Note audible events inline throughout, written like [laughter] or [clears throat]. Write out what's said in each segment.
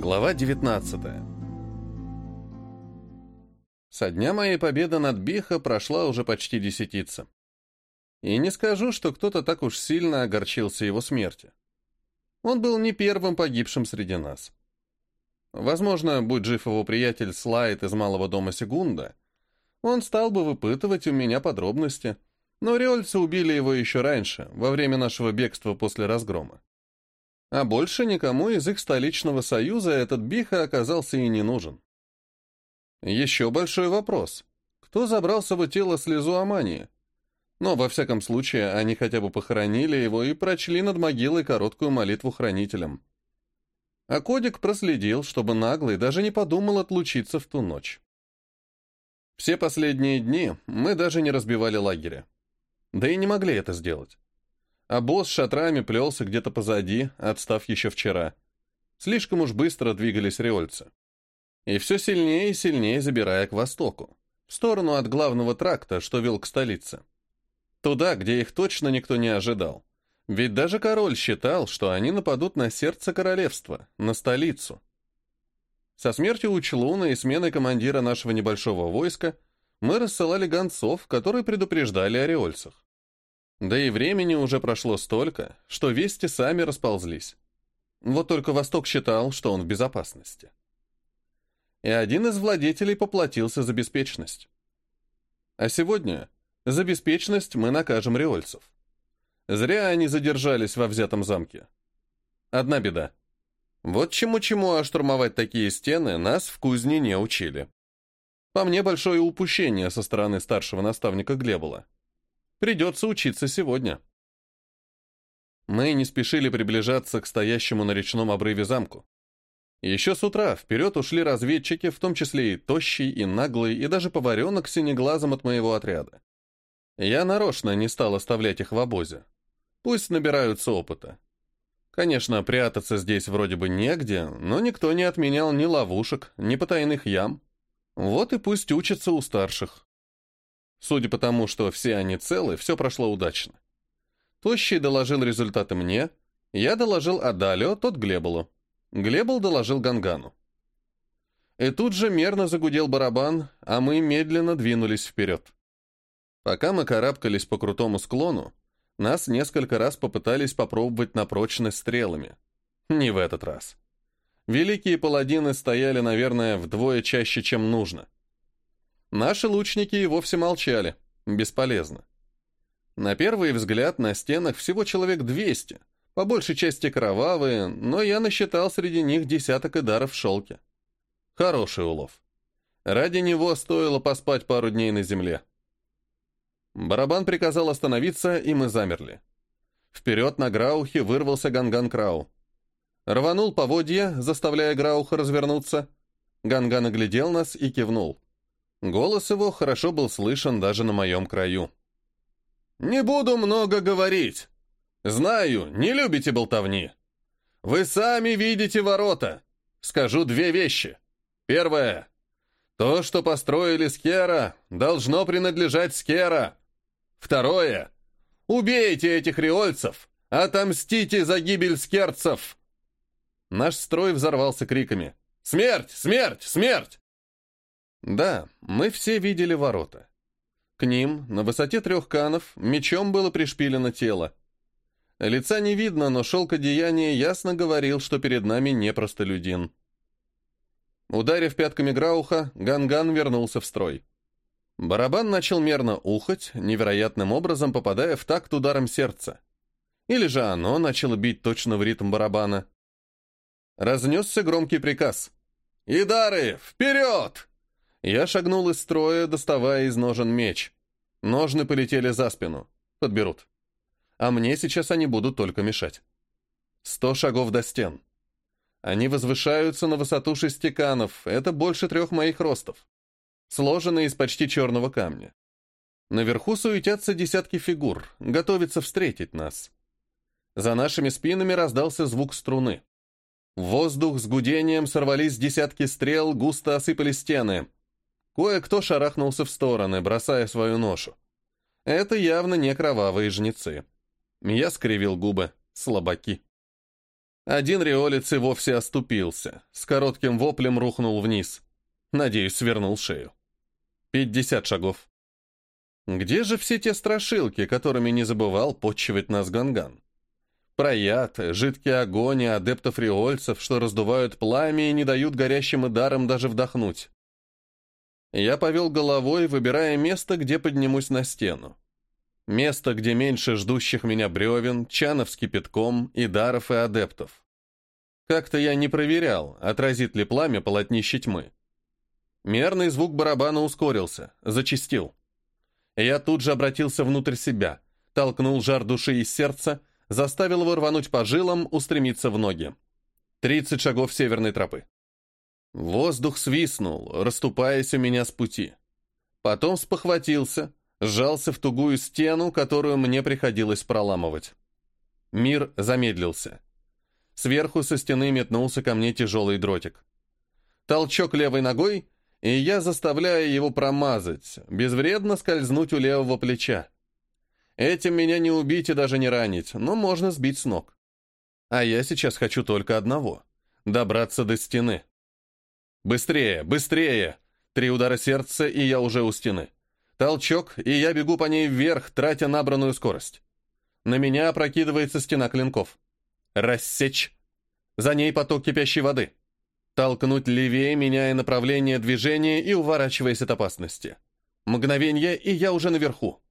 Глава 19 Со дня моей победы над Биха прошла уже почти десятица. И не скажу, что кто-то так уж сильно огорчился его смерти. Он был не первым погибшим среди нас. Возможно, будь жив его приятель Слайд из малого дома Сегунда, он стал бы выпытывать у меня подробности, но риольцы убили его еще раньше, во время нашего бегства после разгрома. А больше никому из их столичного союза этот Биха оказался и не нужен. Еще большой вопрос. Кто забрал с его тела слезу Амании? Но, во всяком случае, они хотя бы похоронили его и прочли над могилой короткую молитву хранителям. А Кодик проследил, чтобы наглый даже не подумал отлучиться в ту ночь. Все последние дни мы даже не разбивали лагеря. Да и не могли это сделать а босс шатрами плелся где-то позади, отстав еще вчера. Слишком уж быстро двигались риольцы. И все сильнее и сильнее забирая к востоку, в сторону от главного тракта, что вел к столице. Туда, где их точно никто не ожидал. Ведь даже король считал, что они нападут на сердце королевства, на столицу. Со смертью Учлуна и сменой командира нашего небольшого войска мы рассылали гонцов, которые предупреждали о риольцах. Да и времени уже прошло столько, что вести сами расползлись. Вот только Восток считал, что он в безопасности. И один из владетелей поплатился за беспечность. А сегодня за беспечность мы накажем риольцев. Зря они задержались во взятом замке. Одна беда. Вот чему-чему, а такие стены нас в кузне не учили. По мне, большое упущение со стороны старшего наставника Глебола. Придется учиться сегодня. Мы не спешили приближаться к стоящему на речном обрыве замку. Еще с утра вперед ушли разведчики, в том числе и тощий, и наглый, и даже поваренок синеглазом от моего отряда. Я нарочно не стал оставлять их в обозе. Пусть набираются опыта. Конечно, прятаться здесь вроде бы негде, но никто не отменял ни ловушек, ни потайных ям. Вот и пусть учатся у старших. Судя по тому, что все они целы, все прошло удачно. Тощий доложил результаты мне, я доложил Адалио, тот Глеболу. Глебол доложил Гангану. И тут же мерно загудел барабан, а мы медленно двинулись вперед. Пока мы карабкались по крутому склону, нас несколько раз попытались попробовать на прочность стрелами. Не в этот раз. Великие паладины стояли, наверное, вдвое чаще, чем нужно. Наши лучники и вовсе молчали. Бесполезно. На первый взгляд на стенах всего человек 200, по большей части кровавые, но я насчитал среди них десяток идаров в шелке. Хороший улов. Ради него стоило поспать пару дней на земле. Барабан приказал остановиться, и мы замерли. Вперед на Граухе вырвался Ганган Крау. Рванул поводья, заставляя Грауха развернуться. Ганган оглядел нас и кивнул. Голос его хорошо был слышен даже на моем краю. «Не буду много говорить. Знаю, не любите болтовни. Вы сами видите ворота. Скажу две вещи. Первое. То, что построили Скера, должно принадлежать Скера. Второе. Убейте этих риольцев. Отомстите за гибель скерцев. Наш строй взорвался криками. «Смерть! Смерть! Смерть!» Да, мы все видели ворота. К ним, на высоте трех канов, мечом было пришпилено тело. Лица не видно, но шелк одеяния ясно говорил, что перед нами не простолюдин. Ударив пятками Грауха, Ганган вернулся в строй. Барабан начал мерно ухать, невероятным образом попадая в такт ударом сердца. Или же оно начало бить точно в ритм барабана. Разнесся громкий приказ. «Идары, вперед!» Я шагнул из строя, доставая из ножен меч. Ножны полетели за спину. Подберут. А мне сейчас они будут только мешать. Сто шагов до стен. Они возвышаются на высоту шести канов, это больше трех моих ростов. Сложены из почти черного камня. Наверху суетятся десятки фигур, готовятся встретить нас. За нашими спинами раздался звук струны. В воздух с гудением сорвались десятки стрел, густо осыпали стены — Кое-кто шарахнулся в стороны, бросая свою ношу. Это явно не кровавые жнецы. Я скривил губы. Слабаки. Один риолец и вовсе оступился, с коротким воплем рухнул вниз. Надеюсь, свернул шею. Пятьдесят шагов. Где же все те страшилки, которыми не забывал почивать нас Ганган? Про яд, огонь и адептов-риольцев, что раздувают пламя и не дают горящим ударам даже вдохнуть. Я повел головой, выбирая место, где поднимусь на стену. Место, где меньше ждущих меня бревен, чанов с кипятком, и даров и адептов. Как-то я не проверял, отразит ли пламя полотнище тьмы. Мерный звук барабана ускорился, зачистил. Я тут же обратился внутрь себя, толкнул жар души из сердца, заставил его рвануть по жилам, устремиться в ноги. Тридцать шагов северной тропы. Воздух свистнул, расступаясь у меня с пути. Потом спохватился, сжался в тугую стену, которую мне приходилось проламывать. Мир замедлился. Сверху со стены метнулся ко мне тяжелый дротик. Толчок левой ногой, и я заставляю его промазать, безвредно скользнуть у левого плеча. Этим меня не убить и даже не ранить, но можно сбить с ног. А я сейчас хочу только одного — добраться до стены. Быстрее, быстрее! Три удара сердца, и я уже у стены. Толчок, и я бегу по ней вверх, тратя набранную скорость. На меня опрокидывается стена клинков. Рассечь. За ней поток кипящей воды. Толкнуть левее, меняя направление движения и уворачиваясь от опасности. Мгновение, и я уже наверху.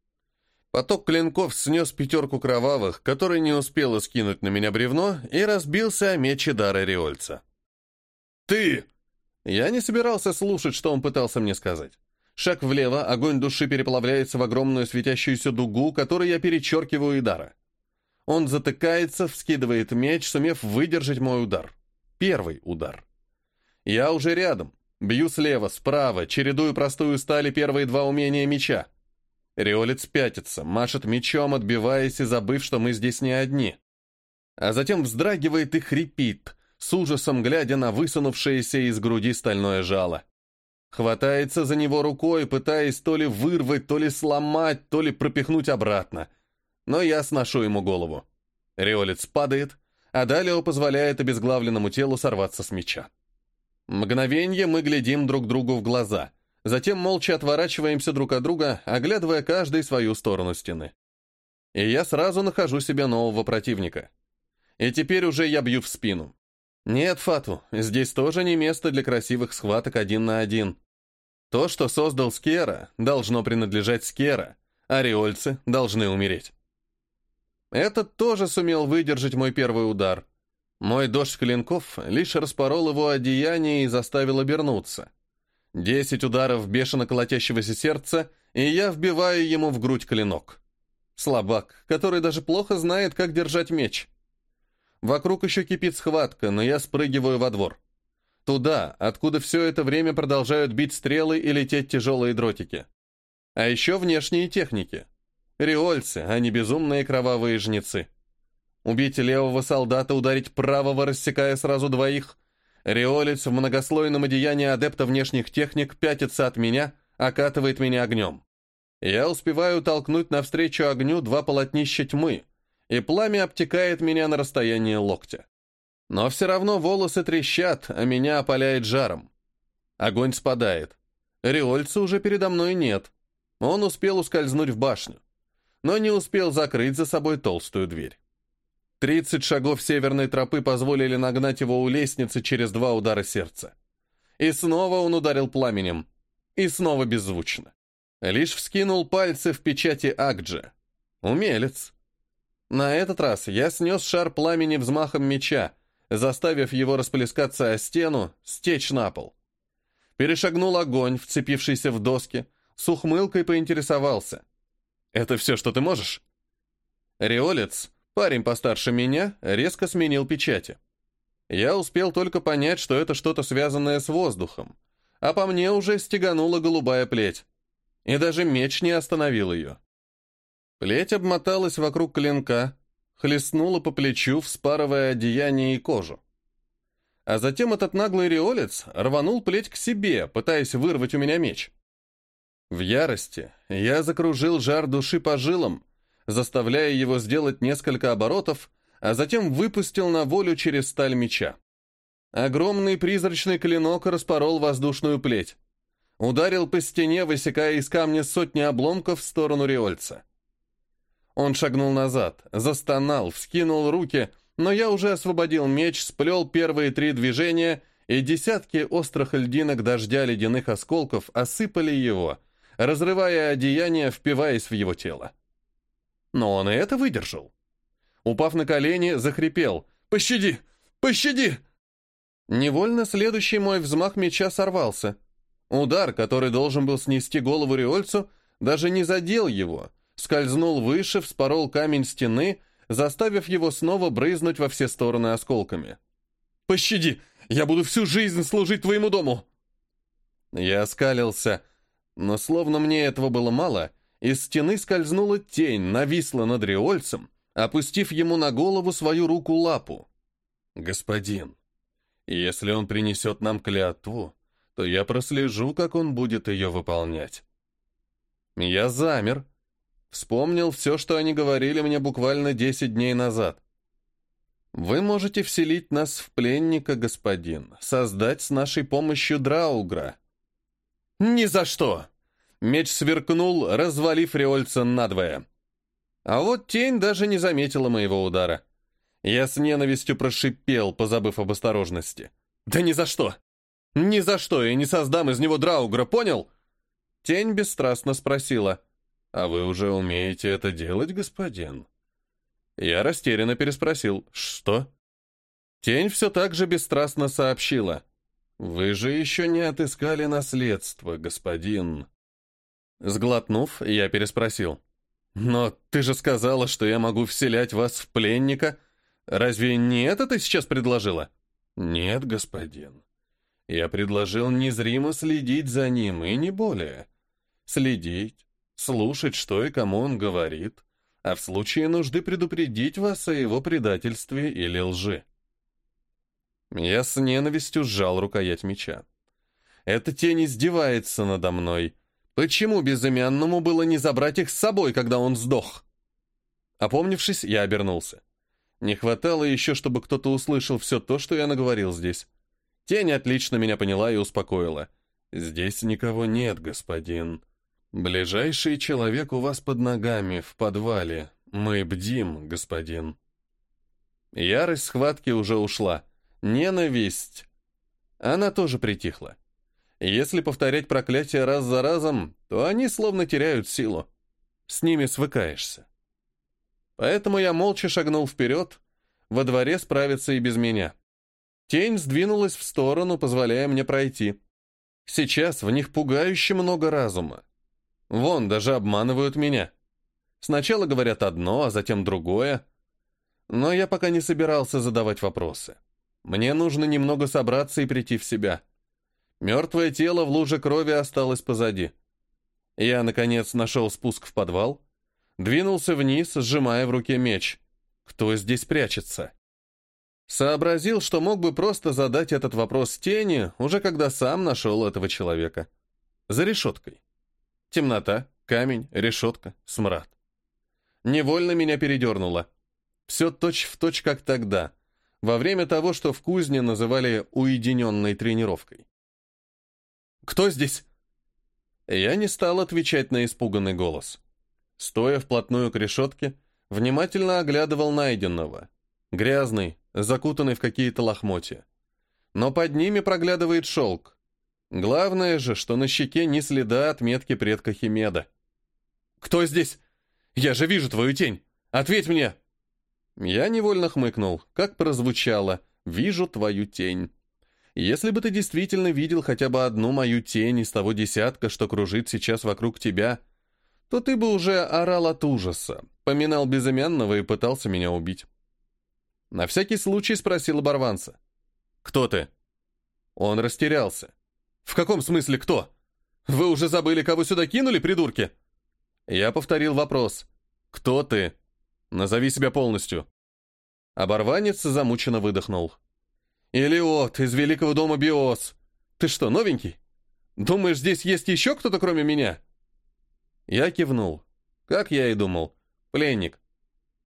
Поток клинков снес пятерку кровавых, который не успела скинуть на меня бревно, и разбился о мече дара Риольца. «Ты!» Я не собирался слушать, что он пытался мне сказать. Шаг влево, огонь души переплавляется в огромную светящуюся дугу, которую я перечеркиваю и. Он затыкается, вскидывает меч, сумев выдержать мой удар. Первый удар. Я уже рядом. Бью слева, справа, чередую простую стали первые два умения меча. Риолец пятится, машет мечом, отбиваясь и забыв, что мы здесь не одни. А затем вздрагивает и хрипит, с ужасом глядя на высунувшееся из груди стальное жало. Хватается за него рукой, пытаясь то ли вырвать, то ли сломать, то ли пропихнуть обратно. Но я сношу ему голову. Риолец падает, а Далио позволяет обезглавленному телу сорваться с меча. Мгновенье мы глядим друг другу в глаза, затем молча отворачиваемся друг от друга, оглядывая каждый свою сторону стены. И я сразу нахожу себе нового противника. И теперь уже я бью в спину. Нет, Фату, здесь тоже не место для красивых схваток один на один. То, что создал Скера, должно принадлежать Скера, а риольцы должны умереть. Этот тоже сумел выдержать мой первый удар. Мой дождь клинков лишь распорол его одеяние и заставил обернуться. Десять ударов бешено колотящегося сердца, и я вбиваю ему в грудь клинок. Слабак, который даже плохо знает, как держать меч. Вокруг еще кипит схватка, но я спрыгиваю во двор. Туда, откуда все это время продолжают бить стрелы и лететь тяжелые дротики. А еще внешние техники. Риольцы, а не безумные кровавые жнецы. Убить левого солдата, ударить правого, рассекая сразу двоих. Риолец в многослойном одеянии адепта внешних техник пятится от меня, окатывает меня огнем. Я успеваю толкнуть навстречу огню два полотнища тьмы, и пламя обтекает меня на расстоянии локтя. Но все равно волосы трещат, а меня опаляет жаром. Огонь спадает. Риольца уже передо мной нет. Он успел ускользнуть в башню, но не успел закрыть за собой толстую дверь. Тридцать шагов северной тропы позволили нагнать его у лестницы через два удара сердца. И снова он ударил пламенем. И снова беззвучно. Лишь вскинул пальцы в печати Акджа. Умелец. На этот раз я снес шар пламени взмахом меча, заставив его расплескаться о стену, стечь на пол. Перешагнул огонь, вцепившийся в доски, с ухмылкой поинтересовался. «Это все, что ты можешь?» Риолец, парень постарше меня, резко сменил печати. Я успел только понять, что это что-то связанное с воздухом, а по мне уже стеганула голубая плеть. И даже меч не остановил ее. Плеть обмоталась вокруг клинка, хлестнула по плечу, вспарывая одеяние и кожу. А затем этот наглый риолец рванул плеть к себе, пытаясь вырвать у меня меч. В ярости я закружил жар души по жилам, заставляя его сделать несколько оборотов, а затем выпустил на волю через сталь меча. Огромный призрачный клинок распорол воздушную плеть. Ударил по стене, высекая из камня сотни обломков в сторону Риольца. Он шагнул назад, застонал, вскинул руки, но я уже освободил меч, сплел первые три движения, и десятки острых льдинок дождя ледяных осколков осыпали его, разрывая одеяние, впиваясь в его тело. Но он и это выдержал. Упав на колени, захрипел. «Пощади! Пощади!» Невольно следующий мой взмах меча сорвался. Удар, который должен был снести голову Риольцу, даже не задел его, скользнул выше, вспорол камень стены, заставив его снова брызнуть во все стороны осколками. «Пощади! Я буду всю жизнь служить твоему дому!» Я оскалился, но словно мне этого было мало, из стены скользнула тень, нависла над Риольцем, опустив ему на голову свою руку-лапу. «Господин, если он принесет нам клятву, то я прослежу, как он будет ее выполнять». Я замер. Вспомнил все, что они говорили мне буквально десять дней назад. «Вы можете вселить нас в пленника, господин, создать с нашей помощью Драугра». «Ни за что!» Меч сверкнул, развалив Риольца надвое. А вот тень даже не заметила моего удара. Я с ненавистью прошипел, позабыв об осторожности. «Да ни за что! Ни за что я не создам из него Драугра, понял?» Тень бесстрастно спросила. «А вы уже умеете это делать, господин?» Я растерянно переспросил. «Что?» Тень все так же бесстрастно сообщила. «Вы же еще не отыскали наследство, господин». Сглотнув, я переспросил. «Но ты же сказала, что я могу вселять вас в пленника. Разве не это ты сейчас предложила?» «Нет, господин. Я предложил незримо следить за ним, и не более. Следить, слушать, что и кому он говорит, а в случае нужды предупредить вас о его предательстве или лжи». Я с ненавистью сжал рукоять меча. «Эта тень издевается надо мной» Почему безымянному было не забрать их с собой, когда он сдох? Опомнившись, я обернулся. Не хватало еще, чтобы кто-то услышал все то, что я наговорил здесь. Тень отлично меня поняла и успокоила. «Здесь никого нет, господин. Ближайший человек у вас под ногами, в подвале. Мы бдим, господин». Ярость схватки уже ушла. Ненависть. Она тоже притихла. Если повторять проклятия раз за разом, то они словно теряют силу. С ними свыкаешься. Поэтому я молча шагнул вперед. Во дворе справится и без меня. Тень сдвинулась в сторону, позволяя мне пройти. Сейчас в них пугающе много разума. Вон, даже обманывают меня. Сначала говорят одно, а затем другое. Но я пока не собирался задавать вопросы. Мне нужно немного собраться и прийти в себя. Мертвое тело в луже крови осталось позади. Я, наконец, нашел спуск в подвал, двинулся вниз, сжимая в руке меч. Кто здесь прячется? Сообразил, что мог бы просто задать этот вопрос тени, уже когда сам нашел этого человека. За решеткой. Темнота, камень, решетка, смрад. Невольно меня передернуло. Все точь-в-точь, точь, как тогда, во время того, что в кузне называли «уединенной тренировкой». Кто здесь?» Я не стал отвечать на испуганный голос. Стоя вплотную к решетке, внимательно оглядывал найденного. Грязный, закутанный в какие-то лохмотья. Но под ними проглядывает шелк. Главное же, что на щеке ни следа отметки предка Химеда. «Кто здесь? Я же вижу твою тень! Ответь мне!» Я невольно хмыкнул, как прозвучало «Вижу твою тень». Если бы ты действительно видел хотя бы одну мою тень из того десятка, что кружит сейчас вокруг тебя, то ты бы уже орал от ужаса, поминал безымянного и пытался меня убить. На всякий случай спросил оборванца. «Кто ты?» Он растерялся. «В каком смысле кто? Вы уже забыли, кого сюда кинули, придурки?» Я повторил вопрос. «Кто ты? Назови себя полностью». Оборванец замученно выдохнул. «Илиот из Великого дома Биос. Ты что, новенький? Думаешь, здесь есть еще кто-то, кроме меня?» Я кивнул. Как я и думал. Пленник.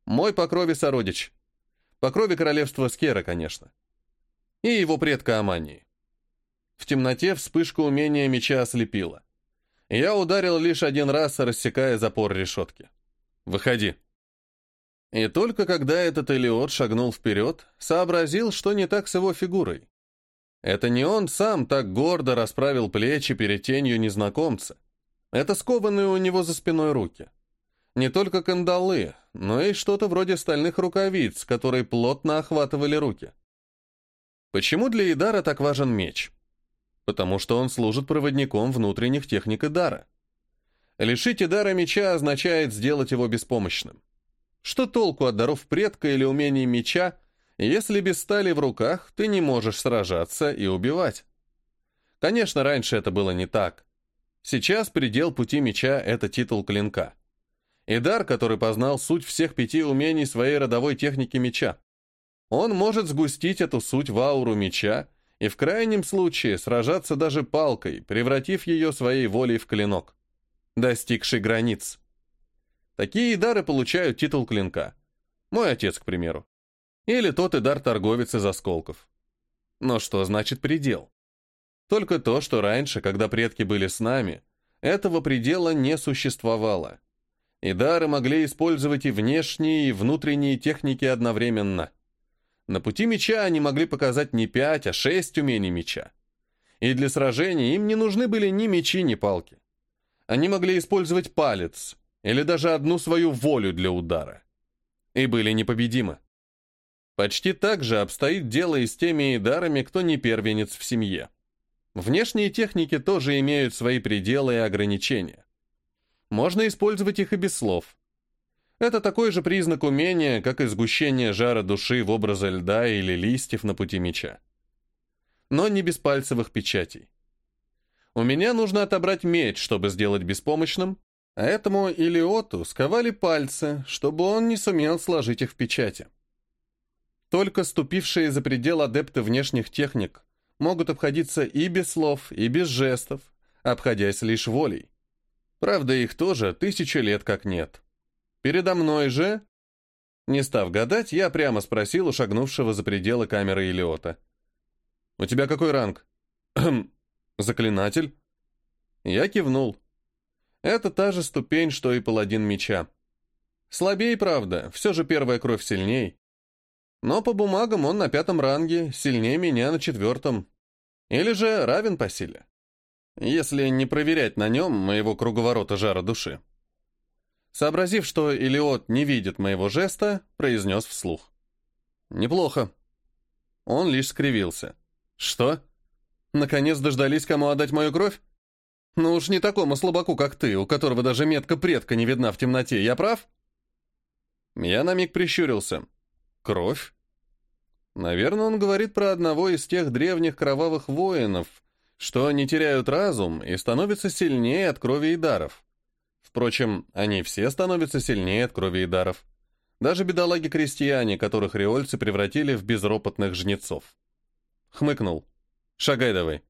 Мой по крови сородич. По крови королевства Скера, конечно. И его предка Амании. В темноте вспышка умения меча ослепила. Я ударил лишь один раз, рассекая запор решетки. «Выходи». И только когда этот Элиот шагнул вперед, сообразил, что не так с его фигурой. Это не он сам так гордо расправил плечи перед тенью незнакомца. Это скованные у него за спиной руки. Не только кандалы, но и что-то вроде стальных рукавиц, которые плотно охватывали руки. Почему для Идара так важен меч? Потому что он служит проводником внутренних техник Идара. Лишить Идара меча означает сделать его беспомощным. Что толку от даров предка или умений меча, если без стали в руках ты не можешь сражаться и убивать? Конечно, раньше это было не так. Сейчас предел пути меча — это титул клинка. И дар, который познал суть всех пяти умений своей родовой техники меча. Он может сгустить эту суть в ауру меча и в крайнем случае сражаться даже палкой, превратив ее своей волей в клинок, достигший границ. Такие дары получают титул клинка. Мой отец, к примеру. Или тот и дар торговец из осколков. Но что значит предел? Только то, что раньше, когда предки были с нами, этого предела не существовало. И дары могли использовать и внешние, и внутренние техники одновременно. На пути меча они могли показать не пять, а шесть умений меча. И для сражения им не нужны были ни мечи, ни палки. Они могли использовать палец, или даже одну свою волю для удара. И были непобедимы. Почти так же обстоит дело и с теми дарами, кто не первенец в семье. Внешние техники тоже имеют свои пределы и ограничения. Можно использовать их и без слов. Это такой же признак умения, как и сгущение жара души в образе льда или листьев на пути меча. Но не без пальцевых печатей. У меня нужно отобрать меч, чтобы сделать беспомощным, а этому Илиоту сковали пальцы, чтобы он не сумел сложить их в печати. Только ступившие за предел адепты внешних техник могут обходиться и без слов, и без жестов, обходясь лишь волей. Правда, их тоже тысячи лет как нет. Передо мной же... Не став гадать, я прямо спросил у шагнувшего за пределы камеры Илиота. «У тебя какой ранг?» [clears throat] «Заклинатель?» Я кивнул. Это та же ступень, что и паладин меча. Слабей, правда, все же первая кровь сильней. Но по бумагам он на пятом ранге, сильнее меня на четвертом. Или же равен по силе. Если не проверять на нем моего круговорота жара души. Сообразив, что Илиот не видит моего жеста, произнес вслух. «Неплохо». Он лишь скривился. «Что? Наконец дождались, кому отдать мою кровь?» Ну уж не такому слабаку, как ты, у которого даже метка предка не видна в темноте, я прав? Я на миг прищурился. Кровь? Наверное, он говорит про одного из тех древних кровавых воинов, что не теряют разум и становятся сильнее от крови и даров. Впрочем, они все становятся сильнее от крови и даров. Даже бедолаги-крестьяне, которых риольцы превратили в безропотных жнецов. Хмыкнул. «Шагай давай».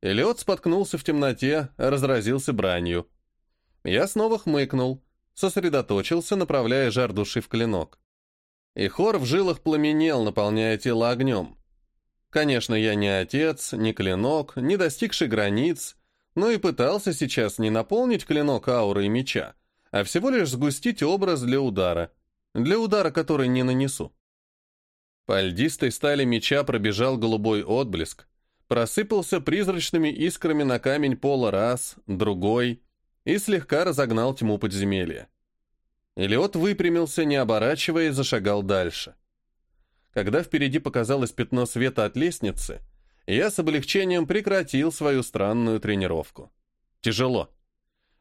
Элиот споткнулся в темноте, разразился бранью. Я снова хмыкнул, сосредоточился, направляя жар души в клинок. И хор в жилах пламенел, наполняя тело огнем. Конечно, я не отец, не клинок, не достигший границ, но и пытался сейчас не наполнить клинок аурой меча, а всего лишь сгустить образ для удара, для удара, который не нанесу. По льдистой стали меча пробежал голубой отблеск, просыпался призрачными искрами на камень пола раз, другой и слегка разогнал тьму подземелья. Элиот выпрямился, не оборачивая, и зашагал дальше. Когда впереди показалось пятно света от лестницы, я с облегчением прекратил свою странную тренировку. Тяжело.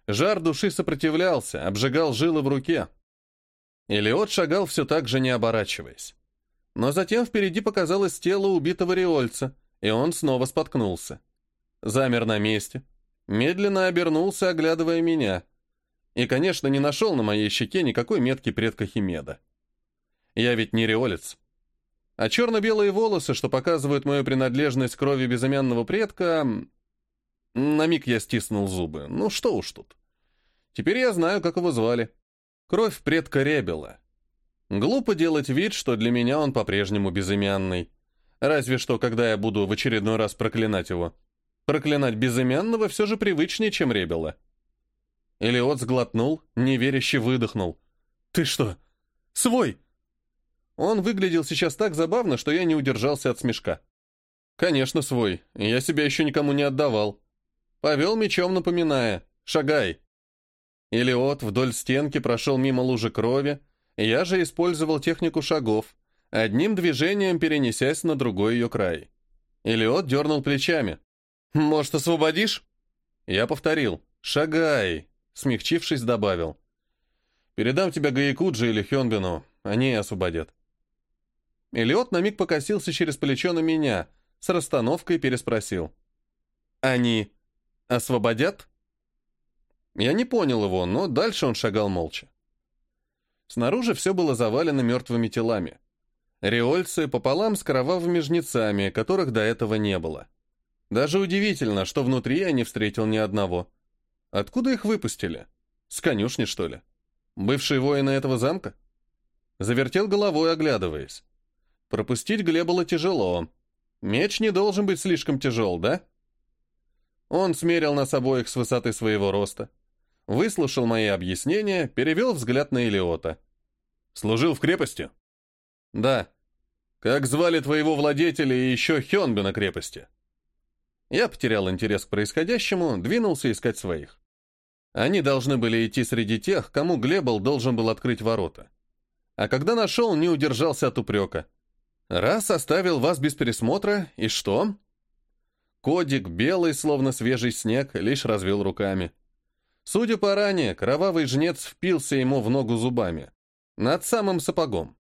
Жар души сопротивлялся, обжигал жилы в руке. Элиот шагал все так же, не оборачиваясь. Но затем впереди показалось тело убитого риольца — и он снова споткнулся. Замер на месте, медленно обернулся, оглядывая меня. И, конечно, не нашел на моей щеке никакой метки предка Химеда. Я ведь не риолец. А черно-белые волосы, что показывают мою принадлежность крови безымянного предка... На миг я стиснул зубы. Ну что уж тут. Теперь я знаю, как его звали. Кровь предка Ребела. Глупо делать вид, что для меня он по-прежнему безымянный. Разве что, когда я буду в очередной раз проклинать его. Проклинать безымянного все же привычнее, чем Ребела. Элиот сглотнул, неверяще выдохнул. «Ты что, свой?» Он выглядел сейчас так забавно, что я не удержался от смешка. «Конечно, свой. Я себя еще никому не отдавал». Повел мечом, напоминая. «Шагай». Илиот вдоль стенки прошел мимо лужи крови, я же использовал технику шагов, одним движением перенесясь на другой ее край. Илиот дернул плечами. «Может, освободишь?» Я повторил. «Шагай», смягчившись, добавил. «Передам тебя Гаякуджи или Хёнбину, они освободят». Элиот на миг покосился через плечо на меня, с расстановкой переспросил. «Они освободят?» Я не понял его, но дальше он шагал молча. Снаружи все было завалено мертвыми телами. Риольцы пополам с кровавыми жнецами, которых до этого не было. Даже удивительно, что внутри я не встретил ни одного. Откуда их выпустили? С конюшни, что ли? Бывшие воины этого замка? Завертел головой, оглядываясь. Пропустить Глеба было тяжело. Меч не должен быть слишком тяжел, да? Он смерил нас обоих с высоты своего роста. Выслушал мои объяснения, перевел взгляд на Элиота. «Служил в крепости?» «Да». «Как звали твоего владетеля и еще Хёнбю на крепости?» Я потерял интерес к происходящему, двинулся искать своих. Они должны были идти среди тех, кому Глебл должен был открыть ворота. А когда нашел, не удержался от упрека. «Раз оставил вас без пересмотра, и что?» Кодик, белый, словно свежий снег, лишь развел руками. Судя по ране, кровавый жнец впился ему в ногу зубами. Над самым сапогом.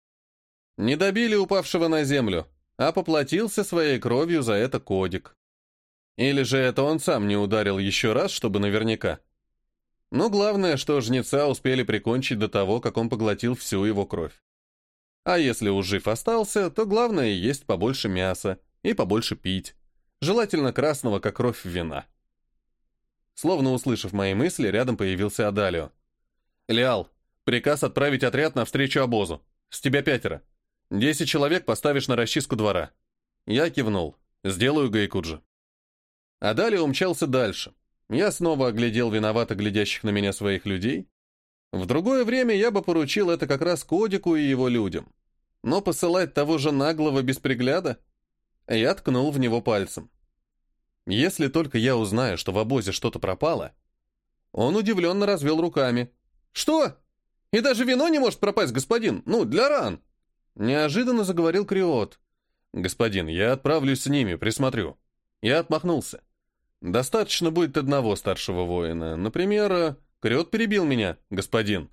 Не добили упавшего на землю, а поплатился своей кровью за это Кодик. Или же это он сам не ударил еще раз, чтобы наверняка. Но главное, что жнеца успели прикончить до того, как он поглотил всю его кровь. А если уж жив остался, то главное есть побольше мяса и побольше пить. Желательно красного, как кровь вина. Словно услышав мои мысли, рядом появился Адалио. «Леал, приказ отправить отряд навстречу обозу. С тебя пятеро. Десять человек поставишь на расчистку двора». Я кивнул. «Сделаю Гайкуджи». Адалио умчался дальше. Я снова оглядел виновато глядящих на меня своих людей. В другое время я бы поручил это как раз Кодику и его людям. Но посылать того же наглого без пригляда? Я ткнул в него пальцем. Если только я узнаю, что в обозе что-то пропало... Он удивленно развел руками. «Что? И даже вино не может пропасть, господин? Ну, для ран!» Неожиданно заговорил Криот. «Господин, я отправлюсь с ними, присмотрю». Я отмахнулся. Достаточно будет одного старшего воина. Например, Крет перебил меня, господин.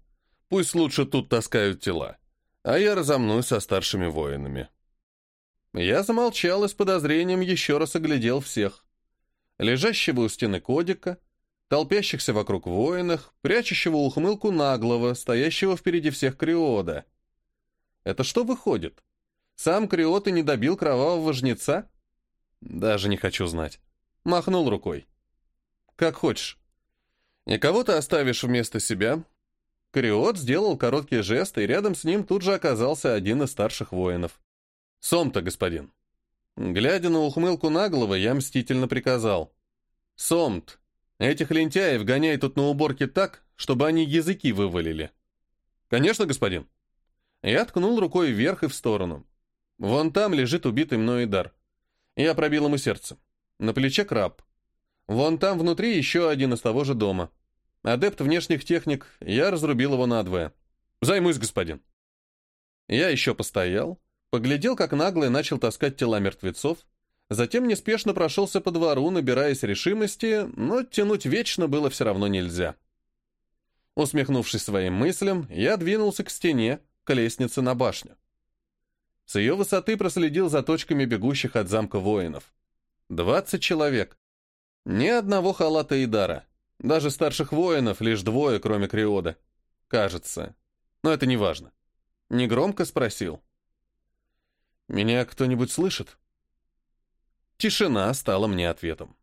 Пусть лучше тут таскают тела, а я разомнусь со старшими воинами. Я замолчал и с подозрением еще раз оглядел всех. Лежащего у стены кодика, толпящихся вокруг воинах, прячущего ухмылку наглого, стоящего впереди всех Криода. Это что выходит? Сам Криот и не добил кровавого жнеца? Даже не хочу знать. Махнул рукой. «Как хочешь. И кого ты оставишь вместо себя?» Кариот сделал короткий жест, и рядом с ним тут же оказался один из старших воинов. «Сом-то, господин». Глядя на ухмылку наглого, я мстительно приказал. «Сомт, этих лентяев гоняй тут на уборке так, чтобы они языки вывалили». «Конечно, господин». Я ткнул рукой вверх и в сторону. Вон там лежит убитый мной дар. Я пробил ему сердце. На плече краб. Вон там внутри еще один из того же дома. Адепт внешних техник, я разрубил его надвое. Займусь, господин. Я еще постоял, поглядел, как наглый начал таскать тела мертвецов, затем неспешно прошелся по двору, набираясь решимости, но тянуть вечно было все равно нельзя. Усмехнувшись своим мыслям, я двинулся к стене, к лестнице на башню. С ее высоты проследил за точками бегущих от замка воинов. Двадцать человек. Ни одного халата и дара. Даже старших воинов лишь двое, кроме Криода. Кажется. Но это не важно. Негромко спросил. «Меня кто-нибудь слышит?» Тишина стала мне ответом.